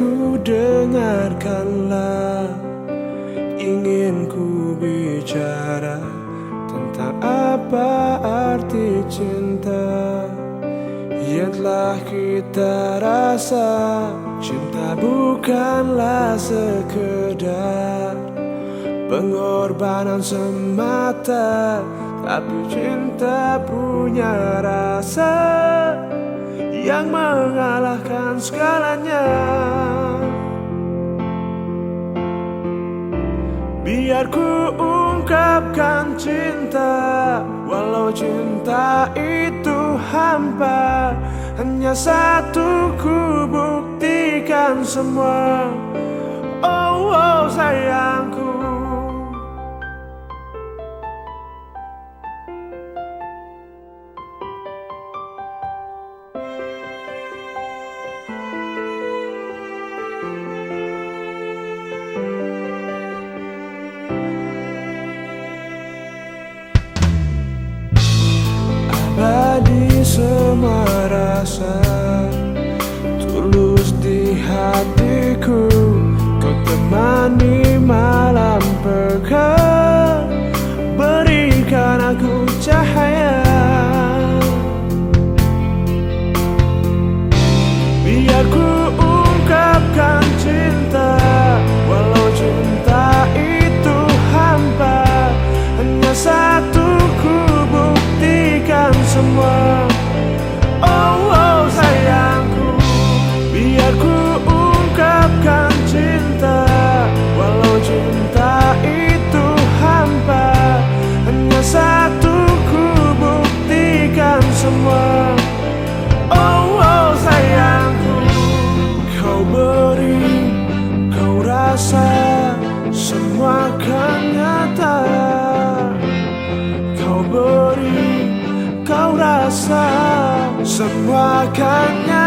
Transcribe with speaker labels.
Speaker 1: ku dengarkanlah. Ingin ku bicara Tentang apa arti cinta Yang telah kita rasa. Cinta bukanlah sekedar Pengorbanan semata Tapi cinta punya rasa Yang mengalahkan segalanya Biar ku ungkapkan cinta Walau cinta itu hampa. Hanya satu ku buktikan semua. Oh, oh sayangku semua rasa Tulus di hatiku. Kau temani malam pekan Berikan aku cahaya. Biar ku semua now